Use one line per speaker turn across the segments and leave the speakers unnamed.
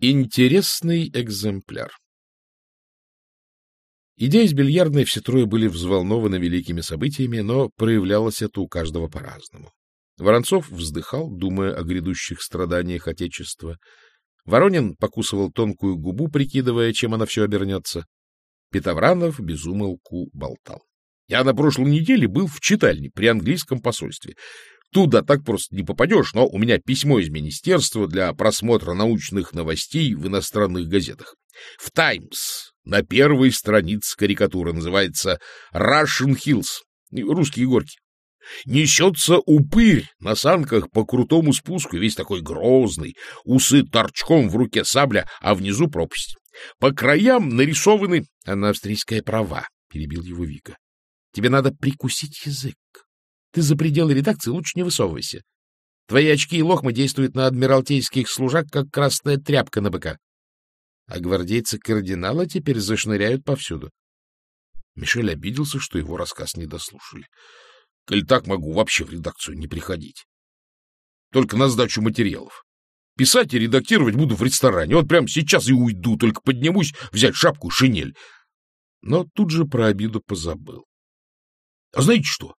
Интересный экземпляр. Идя из бильярдной, все трое были взволнованы великими событиями, но проявлялось это у каждого по-разному. Воронцов вздыхал, думая о грядущих страданиях Отечества. Воронин покусывал тонкую губу, прикидывая, чем она все обернется. Петовранов безумолку болтал. Я на прошлой неделе был в читальне при английском посольстве. Туда так просто не попадешь, но у меня письмо из министерства для просмотра научных новостей в иностранных газетах. В «Таймс» на первой странице карикатура называется «Russian Hills» — русские горки. Несется упырь на санках по крутому спуску, весь такой грозный, усы торчком в руке сабля, а внизу пропасть. По краям нарисованы... — Она австрийская права, — перебил его Вика. — Тебе надо прикусить язык. Ты за пределы редакции лучше не высовывайся. Твои очки и лохмы действуют на адмиралтейских служак, как красная тряпка на быка. А гвардейцы кардинала теперь зашныряют повсюду. Мишель обиделся, что его рассказ не дослушали. Коль так могу вообще в редакцию не приходить. Только на сдачу материалов. Писать и редактировать буду в ресторане. Вот прямо сейчас и уйду, только поднимусь взять шапку и шинель. Но тут же про обиду позабыл. А знаете что?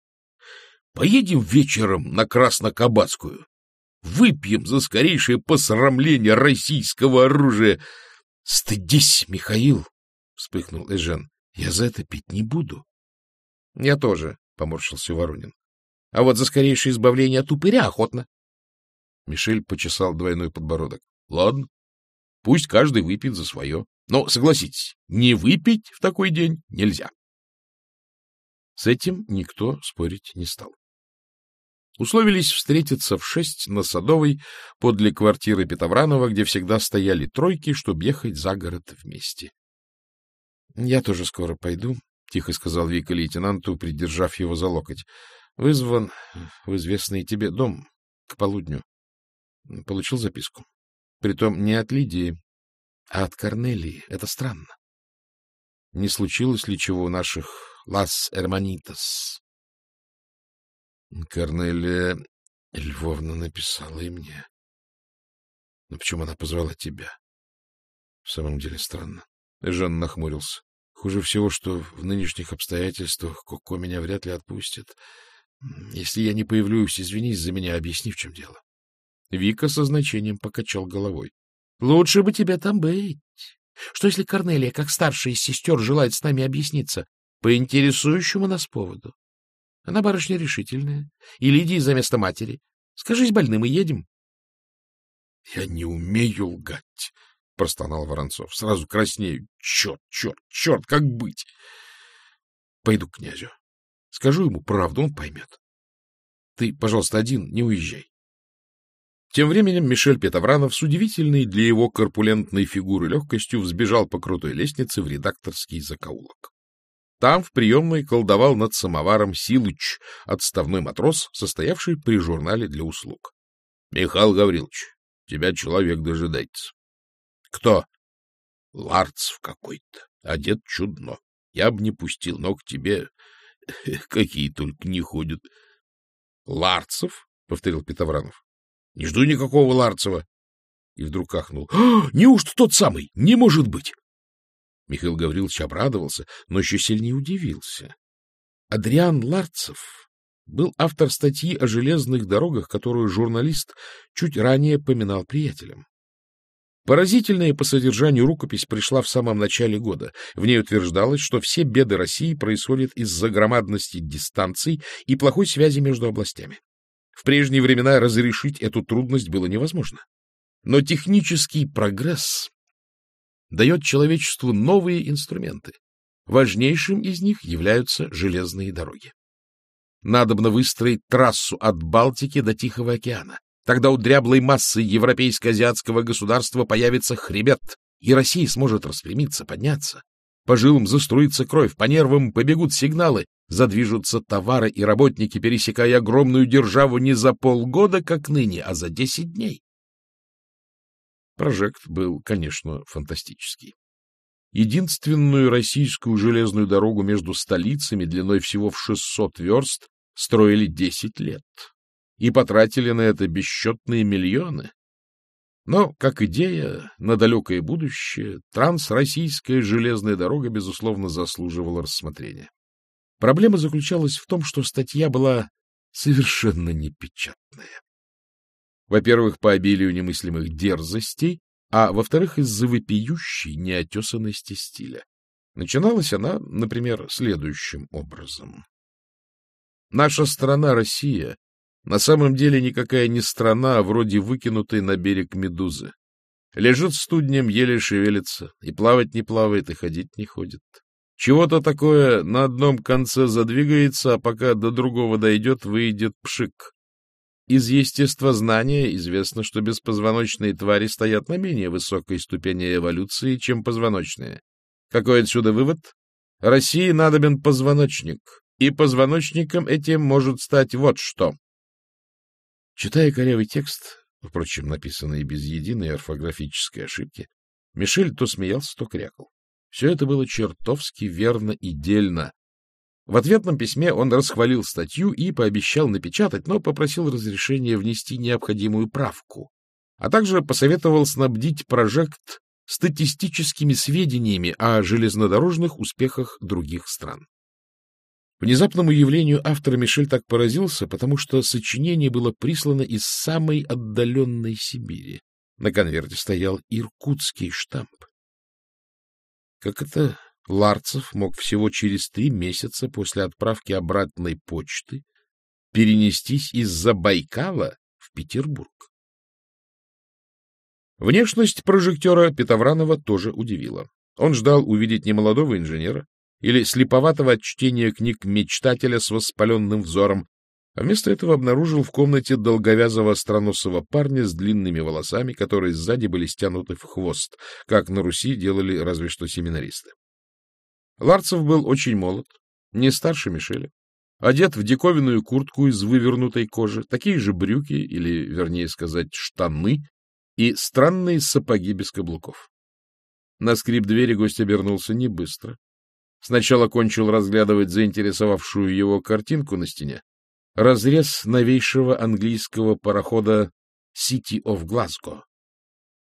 Поедем вечером на Краснокабацкую. Выпьем за скорейшее посрамление российского оружия. — Стыдись, Михаил! — вспыхнул Эжен. — Я за это пить не буду. — Я тоже, — поморщился Воронин. — А вот за скорейшее избавление от упыря охотно. Мишель почесал двойной подбородок. — Ладно, пусть каждый выпьет за свое. Но, согласитесь, не выпить в такой день нельзя. С этим никто спорить не стал. Условились встретиться в шесть на Садовой подле квартиры Петовранова, где всегда стояли тройки, чтобы ехать за город вместе. — Я тоже скоро пойду, — тихо сказал Вика лейтенанту, придержав его за локоть. — Вызван в известный тебе дом к полудню. Получил записку. Притом не от Лидии, а от Корнелии. Это странно. Не случилось ли чего у наших «Лас Эрманитас»? Корнелия Львовна написала и мне. Но почему она позвала тебя? В самом деле странно. Жан нахмурился. Хуже всего, что в нынешних обстоятельствах Коко меня вряд ли отпустит. Если я не появлюсь, извинись за меня, объясни, в чем дело. Вика со значением покачал головой. — Лучше бы тебе там быть. Что если Корнелия, как старшая из сестер, желает с нами объясниться по интересующему нас поводу? Она барышня решительная. И Лидии за место матери. Скажись больным, и едем. — Я не умею лгать, — простонал Воронцов. Сразу краснею. Черт, черт, черт, как быть? Пойду к князю. Скажу ему правду, он поймет. Ты, пожалуйста, один, не уезжай. Тем временем Мишель Петовранов с удивительной для его корпулентной фигуры легкостью взбежал по крутой лестнице в редакторский закоулок. Там в приемной колдовал над самоваром Силыч, отставной матрос, состоявший при журнале для услуг. — Михаил Гаврилович, тебя человек дожидается. — Кто? — Ларцев какой-то, одет чудно. Я бы не пустил, но к тебе какие только не ходят. — Ларцев? — повторил Петовранов. — Не жду никакого Ларцева. И вдруг ахнул. «А, — Неужто тот самый? Не может быть! Михаил Гаврилович обрадовался, но еще сильнее удивился. Адриан Ларцев был автор статьи о железных дорогах, которую журналист чуть ранее поминал приятелям. Поразительная по содержанию рукопись пришла в самом начале года. В ней утверждалось, что все беды России происходят из-за громадности дистанций и плохой связи между областями. В прежние времена разрешить эту трудность было невозможно. Но технический прогресс дает человечеству новые инструменты. Важнейшим из них являются железные дороги. Надобно выстроить трассу от Балтики до Тихого океана. Тогда у дряблой массы европейско-азиатского государства появится хребет, и Россия сможет распрямиться, подняться. По жилам заструится кровь, по нервам побегут сигналы, задвижутся товары и работники, пересекая огромную державу не за полгода, как ныне, а за десять дней. Прожект был, конечно, фантастический. Единственную российскую железную дорогу между столицами длиной всего в 600 верст строили 10 лет и потратили на это бесчетные миллионы. Но, как идея на далекое будущее, трансроссийская железная дорога, безусловно, заслуживала рассмотрения. Проблема заключалась в том, что статья была совершенно непечатная. Во-первых, по обилию немыслимых дерзостей, а во-вторых, из-за вопиющей неотесанности стиля. Начиналась она, например, следующим образом. Наша страна Россия на самом деле никакая не страна, а вроде выкинутой на берег медузы. Лежит студнем, еле шевелится, и плавать не плавает, и ходить не ходит. Чего-то такое на одном конце задвигается, а пока до другого дойдет, выйдет пшик. Из естествознания известно, что беспозвоночные твари стоят на менее высокой ступени эволюции, чем позвоночные. Какой отсюда вывод? России надобен позвоночник, и позвоночником этим может стать вот что. Читая корявый текст, впрочем, написанный без единой орфографической ошибки, Мишель то смеялся, то крякал. Все это было чертовски верно и дельно, в ответном письме он расхвалил статью и пообещал напечатать, но попросил разрешения внести необходимую правку, а также посоветовал снабдить прожект статистическими сведениями о железнодорожных успехах других стран. Внезапному явлению автора Мишель так поразился, потому что сочинение было прислано из самой отдаленной Сибири. На конверте стоял иркутский штамп. Как это Ларцев мог всего через три месяца после отправки обратной почты перенестись из-за Байкала в Петербург. Внешность прожектора Петовранова тоже удивила. Он ждал увидеть немолодого инженера или слеповатого от чтения книг мечтателя с воспаленным взором, а вместо этого обнаружил в комнате долговязого остроносого парня с длинными волосами, которые сзади были стянуты в хвост, как на Руси делали разве что семинаристы. Ларцев был очень молод, не старше Мишеля, одет в диковинную куртку из вывернутой кожи, такие же брюки, или, вернее сказать, штаны, и странные сапоги без каблуков. На скрип двери гость обернулся не быстро. Сначала кончил разглядывать заинтересовавшую его картинку на стене. Разрез новейшего английского парохода «City of Glasgow».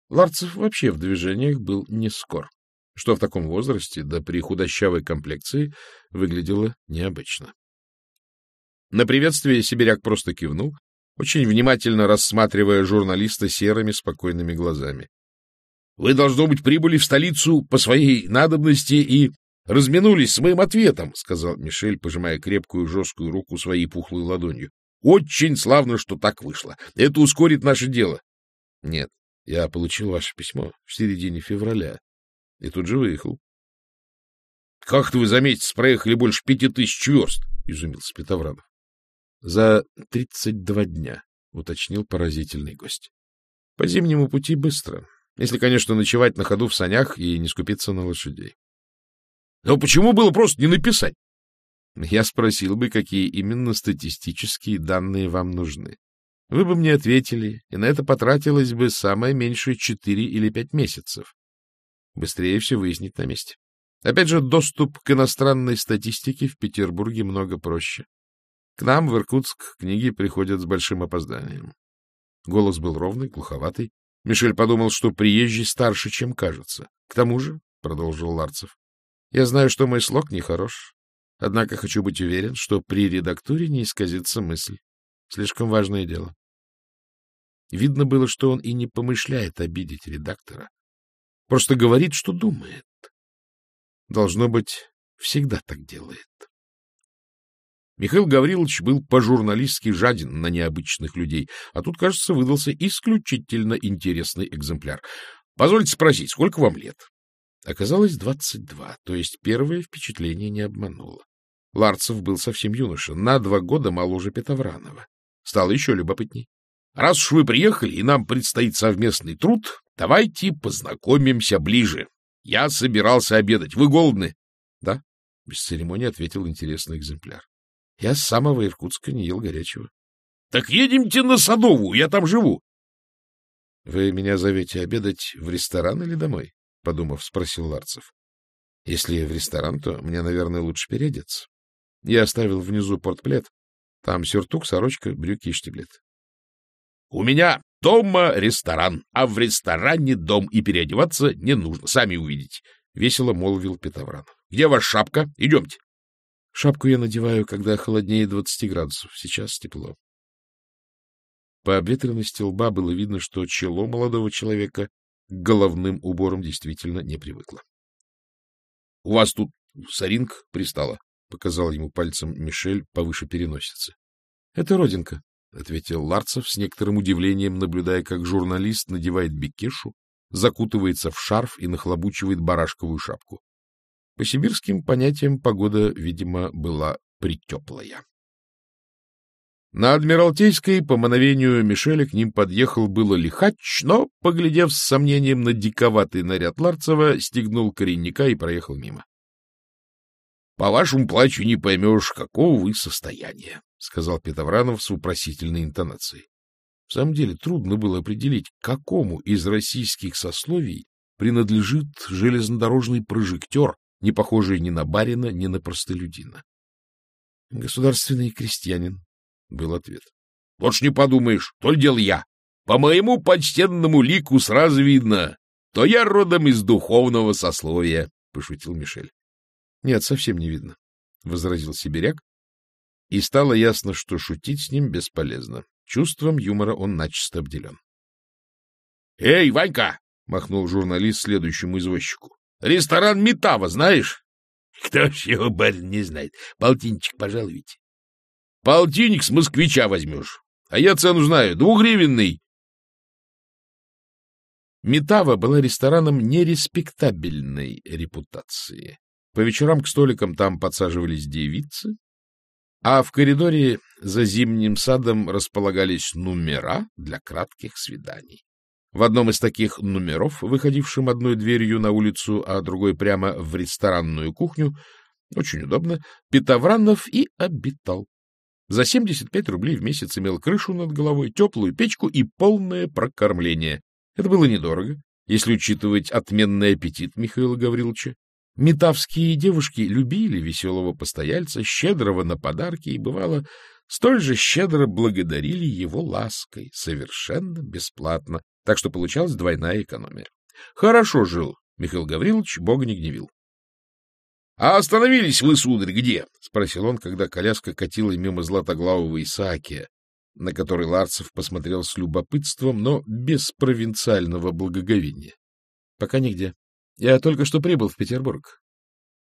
Ларцев вообще в движениях был не скор что в таком возрасте, да при худощавой комплекции, выглядело необычно. На приветствие сибиряк просто кивнул, очень внимательно рассматривая журналиста серыми спокойными глазами. — Вы, должно быть, прибыли в столицу по своей надобности и разминулись с моим ответом, — сказал Мишель, пожимая крепкую жесткую руку своей пухлой ладонью. — Очень славно, что так вышло. Это ускорит наше дело. — Нет, я получил ваше письмо в середине февраля, и тут же выехал. — Как-то вы за проехали больше пяти тысяч верст, — изумился Петовранов. — За тридцать два дня, — уточнил поразительный гость. — По зимнему пути быстро, если, конечно, ночевать на ходу в санях и не скупиться на лошадей. — Но почему было просто не написать? Я спросил бы, какие именно статистические данные вам нужны. Вы бы мне ответили, и на это потратилось бы самое меньшее четыре или пять месяцев. Быстрее все выяснить на месте. Опять же, доступ к иностранной статистике в Петербурге много проще. К нам, в Иркутск, книги приходят с большим опозданием. Голос был ровный, глуховатый. Мишель подумал, что приезжий старше, чем кажется. — К тому же, — продолжил Ларцев, — я знаю, что мой слог нехорош, однако хочу быть уверен, что при редактуре не исказится мысль. Слишком важное дело. Видно было, что он и не помышляет обидеть редактора. Просто говорит, что думает. Должно быть, всегда так делает. Михаил Гаврилович был по-журналистски жаден на необычных людей, а тут, кажется, выдался исключительно интересный экземпляр. Позвольте спросить, сколько вам лет? Оказалось, двадцать два, то есть первое впечатление не обмануло. Ларцев был совсем юноша, на два года моложе Петовранова. Стало еще любопытней. Раз уж вы приехали, и нам предстоит совместный труд, давайте познакомимся ближе. Я собирался обедать. Вы голодны? — Да, — без церемонии ответил интересный экземпляр. — Я с самого Иркутска не ел горячего. — Так едемте на Садовую, я там живу. — Вы меня зовете обедать в ресторан или домой? — подумав, спросил Ларцев. — Если в ресторан, то мне, наверное, лучше переодеться. Я оставил внизу портплет. Там сюртук, сорочка, брюки и штиблет. — У меня
Дома ресторан, а в ресторане дом, и переодеваться не нужно, сами увидите, — весело молвил Петровранов. — Где ваша шапка? Идемте.
Шапку я надеваю, когда холоднее двадцати градусов. Сейчас тепло. По обветренности лба было видно, что чело молодого человека к головным уборам действительно не привыкло.
— У вас тут соринка пристала, —
показал ему пальцем Мишель повыше переносицы. — Это родинка, — ответил Ларцев с некоторым удивлением, наблюдая, как журналист надевает бекешу, закутывается в шарф и нахлобучивает барашковую шапку. По сибирским понятиям погода, видимо, была притеплая. На Адмиралтейской, по мановению Мишеля, к ним подъехал было лихач, но, поглядев с сомнением на диковатый наряд Ларцева, стегнул коренника и проехал мимо.
— По вашему плачу не поймешь, какого вы состояния, — сказал Петровранов с упросительной интонацией.
В самом деле трудно было определить, к какому из российских сословий принадлежит железнодорожный прожектор, не похожий ни на барина, ни на простолюдина. — Государственный крестьянин, — был ответ.
— Вот ж не подумаешь, то ли дело я. По моему почтенному лику сразу видно, то я родом из духовного сословия, — пошутил Мишель.
— Нет, совсем не видно, — возразил сибиряк, и стало ясно, что шутить с ним бесполезно. Чувством юмора он начисто обделен.
— Эй, Ванька! — махнул журналист следующему извозчику. — Ресторан Метава знаешь? — Кто ж его, барин, не знает. Полтинчик пожалуйте. Полтинник с москвича возьмешь. А я цену знаю. Двухгривенный.
Метава была рестораном нереспектабельной репутации. По вечерам к столикам там подсаживались девицы, а в коридоре за зимним садом располагались номера для кратких свиданий. В одном из таких номеров, выходившем одной дверью на улицу, а другой прямо в ресторанную кухню, очень удобно, Петовранов и обитал. За 75 рублей в месяц имел крышу над головой, теплую печку и полное прокормление. Это было недорого, если учитывать отменный аппетит Михаила Гавриловича. Метавские девушки любили веселого постояльца, щедрого на подарки, и, бывало, столь же щедро благодарили его лаской, совершенно бесплатно, так что получалась двойная экономия. Хорошо жил Михаил Гаврилович, бога не гневил.
— А остановились вы, сударь, где? — спросил он, когда коляска катила мимо златоглавого Исаакия, на который Ларцев посмотрел с любопытством, но без провинциального благоговения.
— Пока нигде. Я только что прибыл в Петербург.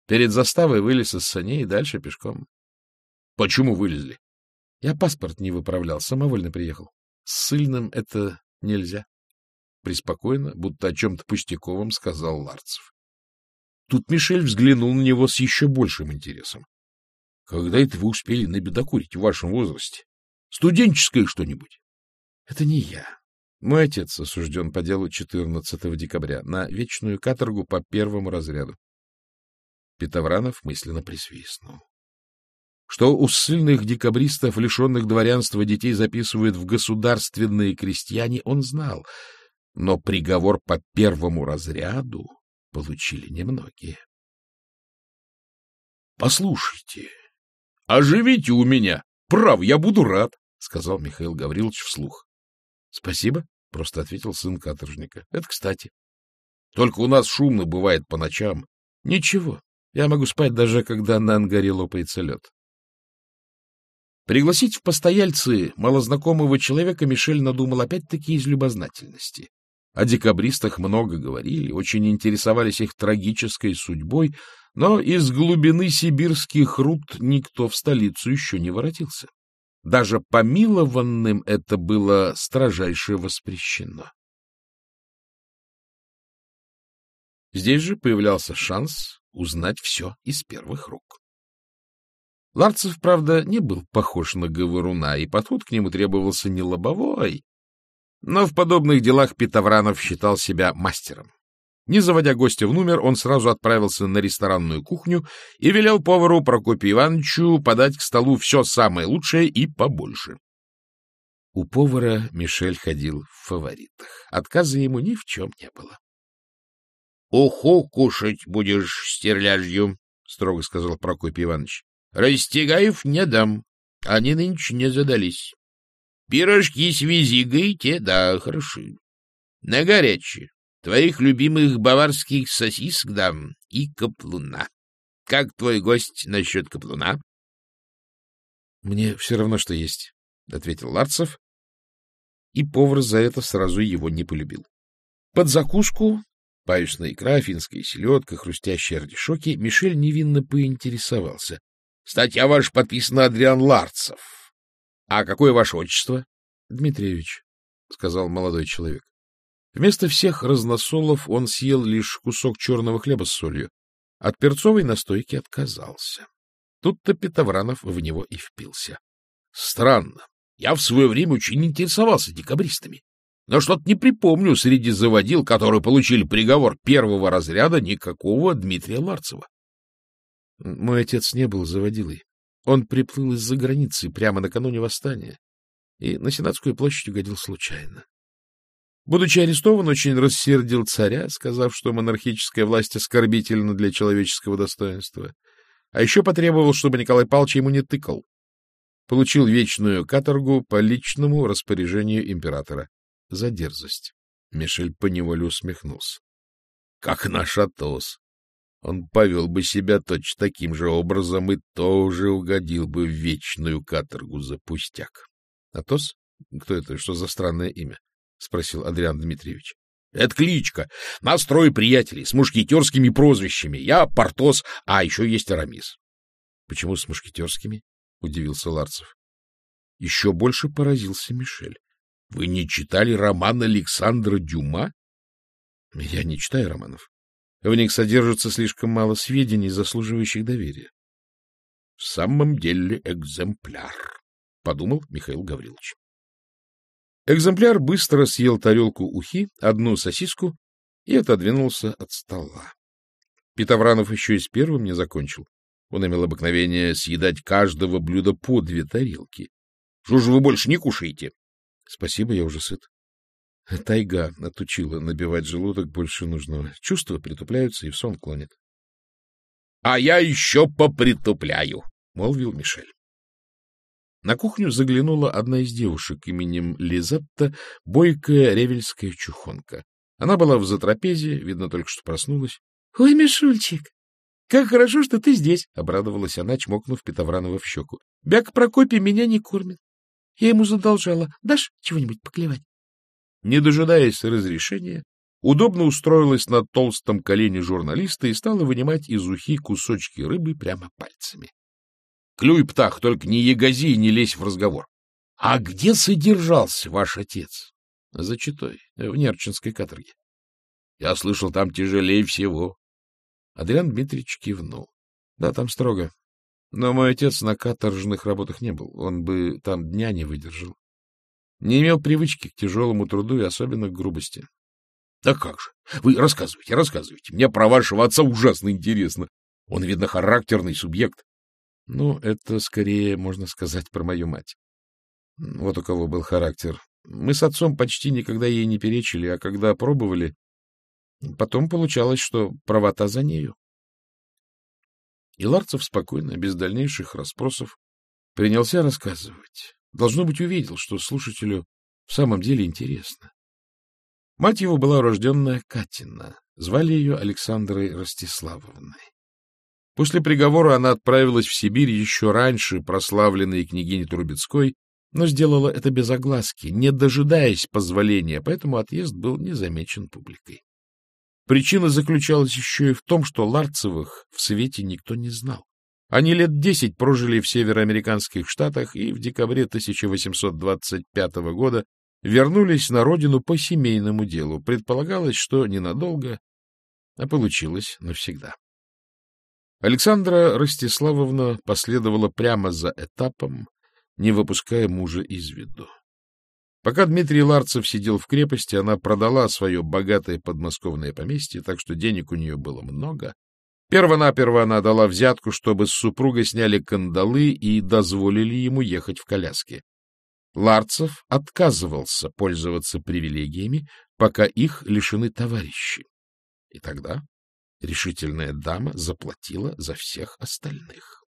Перед заставой вылез из саней и дальше пешком.
— Почему вылезли?
— Я паспорт не выправлял, самовольно приехал. С сыльным это нельзя. Приспокойно, будто о чем-то пустяковом, сказал Ларцев. Тут Мишель взглянул на него с еще большим интересом.
— Когда это вы успели набедокурить в вашем возрасте? Студенческое что-нибудь?
— Это не я. Мой отец осужден по делу 14 декабря на вечную каторгу по первому разряду. Петовранов мысленно присвистнул. Что у ссыльных декабристов, лишенных дворянства, детей записывают в государственные крестьяне, он знал, но приговор по первому разряду получили немногие.
— Послушайте, оживите у меня. Прав, я буду рад, — сказал Михаил Гаврилович вслух.
— Спасибо, — просто ответил сын каторжника. — Это кстати.
— Только у нас шумно бывает по ночам.
— Ничего, я могу спать даже, когда на ангаре лопается лед. Пригласить в постояльцы малознакомого человека Мишель надумал опять-таки из любознательности. О декабристах много говорили, очень интересовались их трагической судьбой, но из глубины сибирских руд никто в столицу еще не воротился. Даже помилованным это было строжайше воспрещено. Здесь же появлялся шанс узнать все из первых рук. Ларцев, правда, не был похож на говоруна, и подход к нему требовался не лобовой, но в подобных делах Петовранов считал себя мастером. Не заводя гостя в номер, он сразу отправился на ресторанную кухню и велел повару Прокопию Ивановичу подать к столу все самое лучшее и побольше. У повара Мишель ходил в фаворитах. Отказа ему ни в чем не было.
— Уху кушать будешь стерляжью, — строго сказал Прокопий Иванович. — Растягаев не дам. Они нынче не задались. Пирожки с визигой те, да, хороши. На горячее. Твоих любимых баварских сосисок дам и каплуна. Как твой гость насчет каплуна?
— Мне все равно, что есть, — ответил Ларцев, и повар за это сразу его не полюбил. Под закуску паюсная икра, финская селедка, хрустящие артишоки, Мишель невинно поинтересовался. — Статья ваша подписана Адриан Ларцев. — А какое ваше отчество? — Дмитриевич, — сказал молодой человек. Вместо всех разносолов он съел лишь кусок черного хлеба с солью. От перцовой настойки отказался. Тут-то Петовранов в него и впился. Странно. Я в свое время очень интересовался декабристами. Но что-то не припомню среди заводил, которые получили приговор первого разряда, никакого Дмитрия Ларцева. Мой отец не был заводилой. Он приплыл из-за границы прямо накануне восстания и на Сенатскую площадь угодил случайно. Будучи арестован, очень рассердил царя, сказав, что монархическая власть оскорбительна для человеческого достоинства. А еще потребовал, чтобы Николай Павлович ему не тыкал. Получил вечную каторгу по личному распоряжению императора за дерзость. Мишель поневоле усмехнулся. — Как наш Атос! Он повел бы себя точно таким же образом и тоже угодил бы в вечную каторгу за пустяк. — Атос? Кто это? Что за странное имя? — спросил Адриан Дмитриевич. — Это кличка. Нас трое приятелей с мушкетерскими прозвищами. Я Портос, а еще есть Арамис. — Почему с мушкетерскими? — удивился Ларцев. Еще больше поразился Мишель. — Вы не читали роман Александра Дюма? — Я не читаю романов. В них содержится слишком мало сведений, заслуживающих доверия. — В самом деле экземпляр, — подумал Михаил Гаврилович. Экземпляр быстро съел тарелку ухи, одну сосиску и отодвинулся от стола. Петовранов еще и с первым не закончил. Он имел обыкновение съедать каждого блюда по две тарелки. — Что же вы больше не кушаете? — Спасибо, я уже сыт. Тайга отучила набивать желудок больше нужного. Чувства притупляются и в сон клонит. — А я еще попритупляю, — молвил Мишель. На кухню заглянула одна из девушек именем Лизетта, бойкая ревельская чухонка. Она была в затрапезе, видно, только что проснулась. — Ой, Мишульчик, как хорошо, что ты здесь! — обрадовалась она, чмокнув Петовранова в щеку. — Бяк Прокопий меня не кормит. Я ему задолжала. Дашь чего-нибудь поклевать? Не дожидаясь разрешения, удобно устроилась на толстом колене журналиста и стала вынимать из ухи кусочки рыбы прямо пальцами. — Клюй, птах, только не ягози и не лезь в разговор. — А где содержался ваш отец? — За Читой, в Нерчинской каторге. — Я слышал, там тяжелее всего. Адриан Дмитриевич кивнул. — Да, там строго. Но мой отец на каторжных работах не был. Он бы там дня не выдержал. Не имел привычки к тяжелому труду и особенно к грубости. — Да как же? Вы рассказывайте, рассказывайте. Мне про вашего отца ужасно интересно. Он, видно, характерный субъект. Ну, это скорее, можно сказать, про мою мать. Вот у кого был характер. Мы с отцом почти никогда ей не перечили, а когда пробовали, потом получалось, что правота за нею. И Ларцев спокойно, без дальнейших расспросов, принялся рассказывать. Должно быть, увидел, что слушателю в самом деле интересно. Мать его была рожденная Катина. Звали ее Александрой Ростиславовной. После приговора она отправилась в Сибирь еще раньше прославленной княгини Трубецкой, но сделала это без огласки, не дожидаясь позволения, поэтому отъезд был не замечен публикой. Причина заключалась еще и в том, что Ларцевых в свете никто не знал. Они лет десять прожили в североамериканских штатах и в декабре 1825 года вернулись на родину по семейному делу. Предполагалось, что ненадолго, а получилось навсегда. Александра Ростиславовна последовала прямо за этапом, не выпуская мужа из виду. Пока Дмитрий Ларцев сидел в крепости, она продала свое богатое подмосковное поместье, так что денег у нее было много. Первонаперво она дала взятку, чтобы с супруга сняли кандалы и дозволили ему ехать в коляске. Ларцев отказывался пользоваться привилегиями, пока их лишены товарищи. И тогда решительная дама заплатила за всех остальных.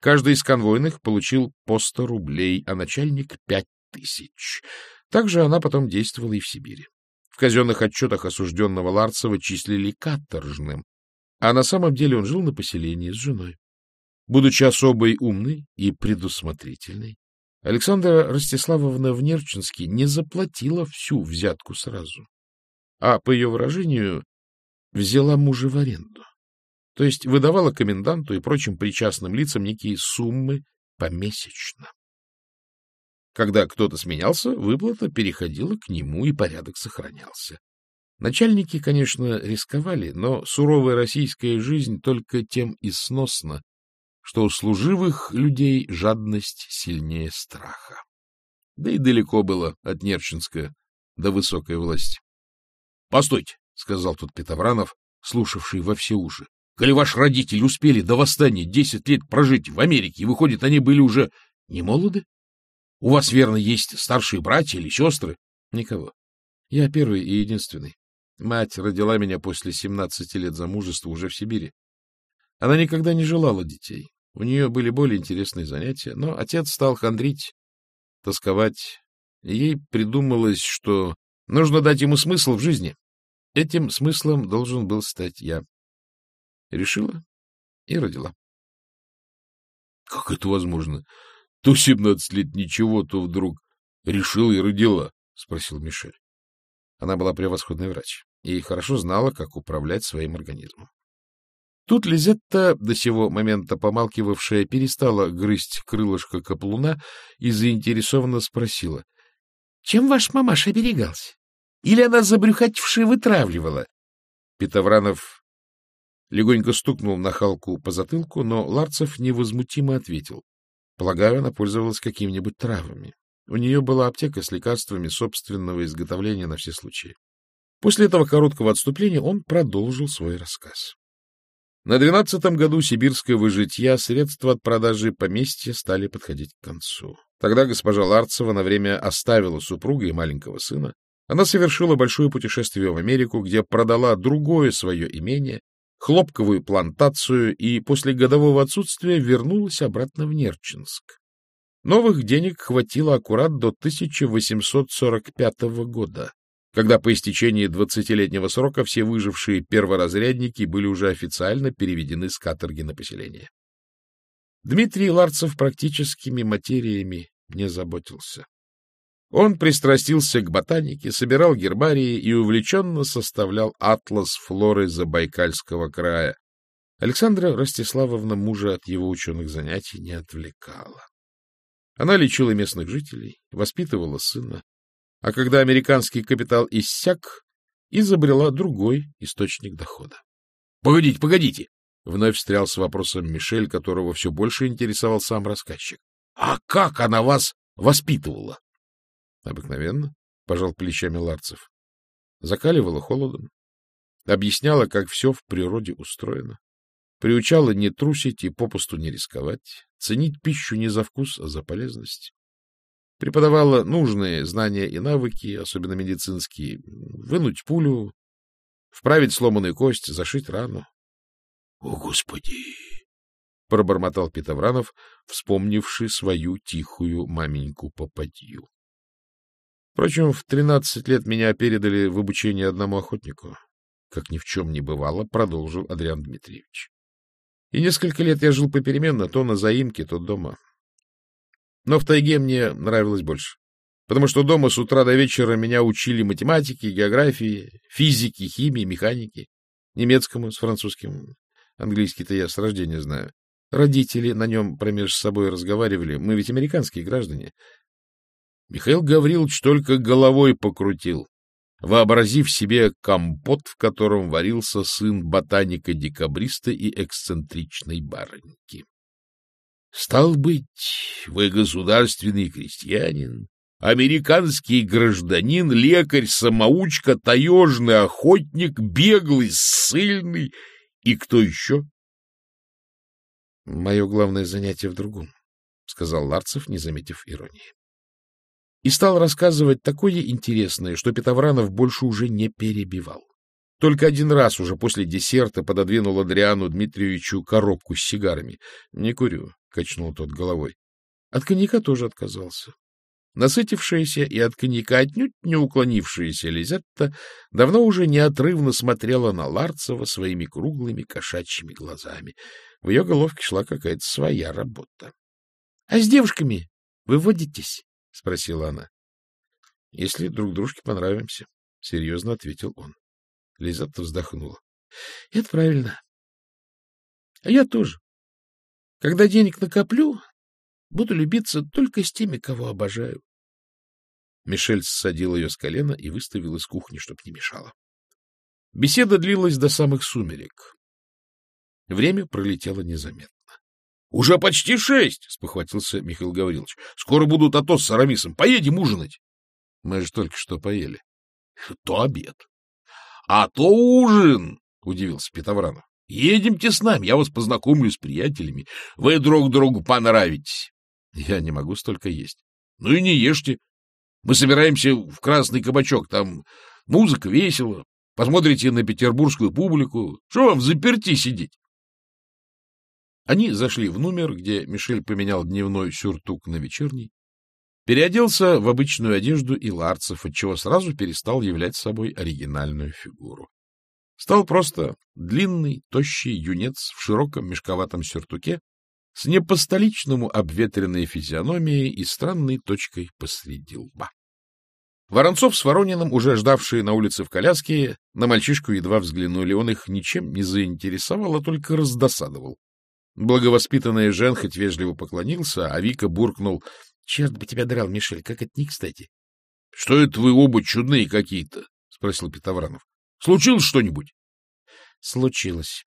Каждый из конвойных получил по сто рублей, а начальник — пять тысяч. Также она потом действовала и в Сибири. В казенных отчетах осужденного Ларцева числили каторжным, а на самом деле он жил на поселении с женой. Будучи особой умной и предусмотрительной, Александра Ростиславовна в Нерчинске не заплатила всю взятку сразу, а, по ее выражению, взяла мужа в аренду. То есть выдавала коменданту и прочим причастным лицам некие суммы помесячно. Когда кто-то сменялся, выплата переходила к нему, и порядок сохранялся. Начальники, конечно, рисковали, но суровая российская жизнь только тем и сносна, что у служивых людей жадность сильнее страха. Да и далеко было от Нерчинска до высокой власти. — Постойте, — сказал тут Петовранов, слушавший во все уши. — Коли ваши родители успели до восстания десять лет прожить в Америке, выходит, они были уже не молоды? У вас, верно, есть старшие братья или сестры? — Никого. Я первый и единственный. Мать родила меня после семнадцати лет замужества уже в Сибири. Она никогда не желала детей. У нее были более интересные занятия, но отец стал хандрить, тосковать. Ей придумалось, что нужно дать ему смысл в жизни. Этим смыслом должен был стать я. Решила и родила. — Как это возможно? То семнадцать лет ничего, то вдруг решила и родила, — спросил Мишель. Она была превосходный врач и хорошо знала, как управлять своим организмом. Тут Лизетта, до сего момента помалкивавшая, перестала грызть крылышко каплуна и заинтересованно спросила. — Чем ваш мамаш оберегался? Или она забрюхатившая вытравливала? Петовранов легонько стукнул на Халку по затылку, но Ларцев невозмутимо ответил. Полагаю, она пользовалась какими-нибудь травами. У нее была аптека с лекарствами собственного изготовления на все случаи. После этого короткого отступления он продолжил свой рассказ. На двенадцатом году сибирского житья средства от продажи поместья стали подходить к концу. Тогда госпожа Ларцева на время оставила супруга и маленького сына. Она совершила большое путешествие в Америку, где продала другое свое имение, хлопковую плантацию, и после годового отсутствия вернулась обратно в Нерчинск. Новых денег хватило аккурат до 1845 года когда по истечении двадцатилетнего срока все выжившие перворазрядники были уже официально переведены с каторги на поселение. Дмитрий Ларцев практическими материями не заботился. Он пристрастился к ботанике, собирал гербарии и увлеченно составлял атлас флоры Забайкальского края. Александра Ростиславовна мужа от его ученых занятий не отвлекала. Она лечила местных жителей, воспитывала сына, а когда американский капитал иссяк, изобрела другой источник дохода. — Погодите, погодите! — вновь встрял с вопросом Мишель, которого все больше интересовал сам рассказчик. — А как она вас воспитывала? — Обыкновенно, — пожал плечами Ларцев. Закаливала холодом, объясняла, как все в природе устроено, приучала не трусить и попусту не рисковать, ценить пищу не за вкус, а за полезность. Преподавала нужные знания и навыки, особенно медицинские. Вынуть пулю, вправить сломанную кость, зашить рану. — О, Господи! — пробормотал Петовранов, вспомнивший свою тихую маменьку попадью. Впрочем, в тринадцать лет меня передали в обучение одному охотнику. Как ни в чем не бывало, продолжил Адриан Дмитриевич. И несколько лет я жил попеременно, то на заимке, то дома. Но в тайге мне нравилось больше. Потому что дома с утра до вечера меня учили математике, географии, физике, химии, механике, немецкому с французским. Английский-то я с рождения знаю. Родители на нем промеж собой разговаривали. Мы ведь американские граждане. Михаил Гаврилович только головой покрутил, вообразив себе компот, в котором варился сын ботаника-декабриста и эксцентричной барыньки. Стал быть, вы государственный крестьянин, американский гражданин, лекарь, самоучка, таежный охотник, беглый, сильный и кто еще? — Мое главное занятие в другом, — сказал Ларцев, не заметив иронии. И стал рассказывать такое интересное, что Петовранов больше уже не перебивал. Только один раз уже после десерта пододвинул Адриану Дмитриевичу коробку с сигарами. — Не курю, — качнул тот головой. От коньяка тоже отказался. Насытившаяся и от коньяка отнюдь не уклонившаяся Лизетта давно уже неотрывно смотрела на Ларцева своими круглыми кошачьими глазами. В ее головке шла какая-то своя работа. — А с девушками вы водитесь? — спросила она. — Если друг дружке понравимся, — серьезно ответил он. Лизетта вздохнула. — Это правильно. — А я тоже. Когда денег накоплю, буду любиться только с теми, кого обожаю. Мишель ссадил ее с колена и выставил из кухни, чтоб не мешало. Беседа длилась до самых сумерек. Время пролетело незаметно. — Уже почти шесть! — спохватился Михаил Гаврилович. — Скоро будут Атос с Арамисом. Поедем ужинать. — Мы же только что поели. — То обед. — А то ужин! — удивился Петовранов. — Едемте с нами, я вас познакомлю с приятелями. Вы друг другу понравитесь. — Я не могу столько есть. — Ну и не ешьте. Мы собираемся в Красный Кабачок. Там музыка, весело. Посмотрите на петербургскую публику. Что вам заперти сидеть? Они зашли в номер, где Мишель поменял дневной сюртук на вечерний, переоделся в обычную одежду и ларцев, отчего сразу перестал являть собой оригинальную фигуру. Стал просто длинный, тощий юнец в широком мешковатом сюртуке с непостоличному обветренной физиономией и странной точкой посреди лба. Воронцов с Ворониным, уже ждавшие на улице в коляске, на мальчишку едва взглянули. Он их ничем не заинтересовал, а только раздосадовал. Благовоспитанный Жен хоть вежливо поклонился, а Вика буркнул. — Черт бы тебя драл, Мишель, как это не кстати. — Что это вы оба чудные какие-то? — спросил Петовранов. — Случилось что-нибудь? — Случилось.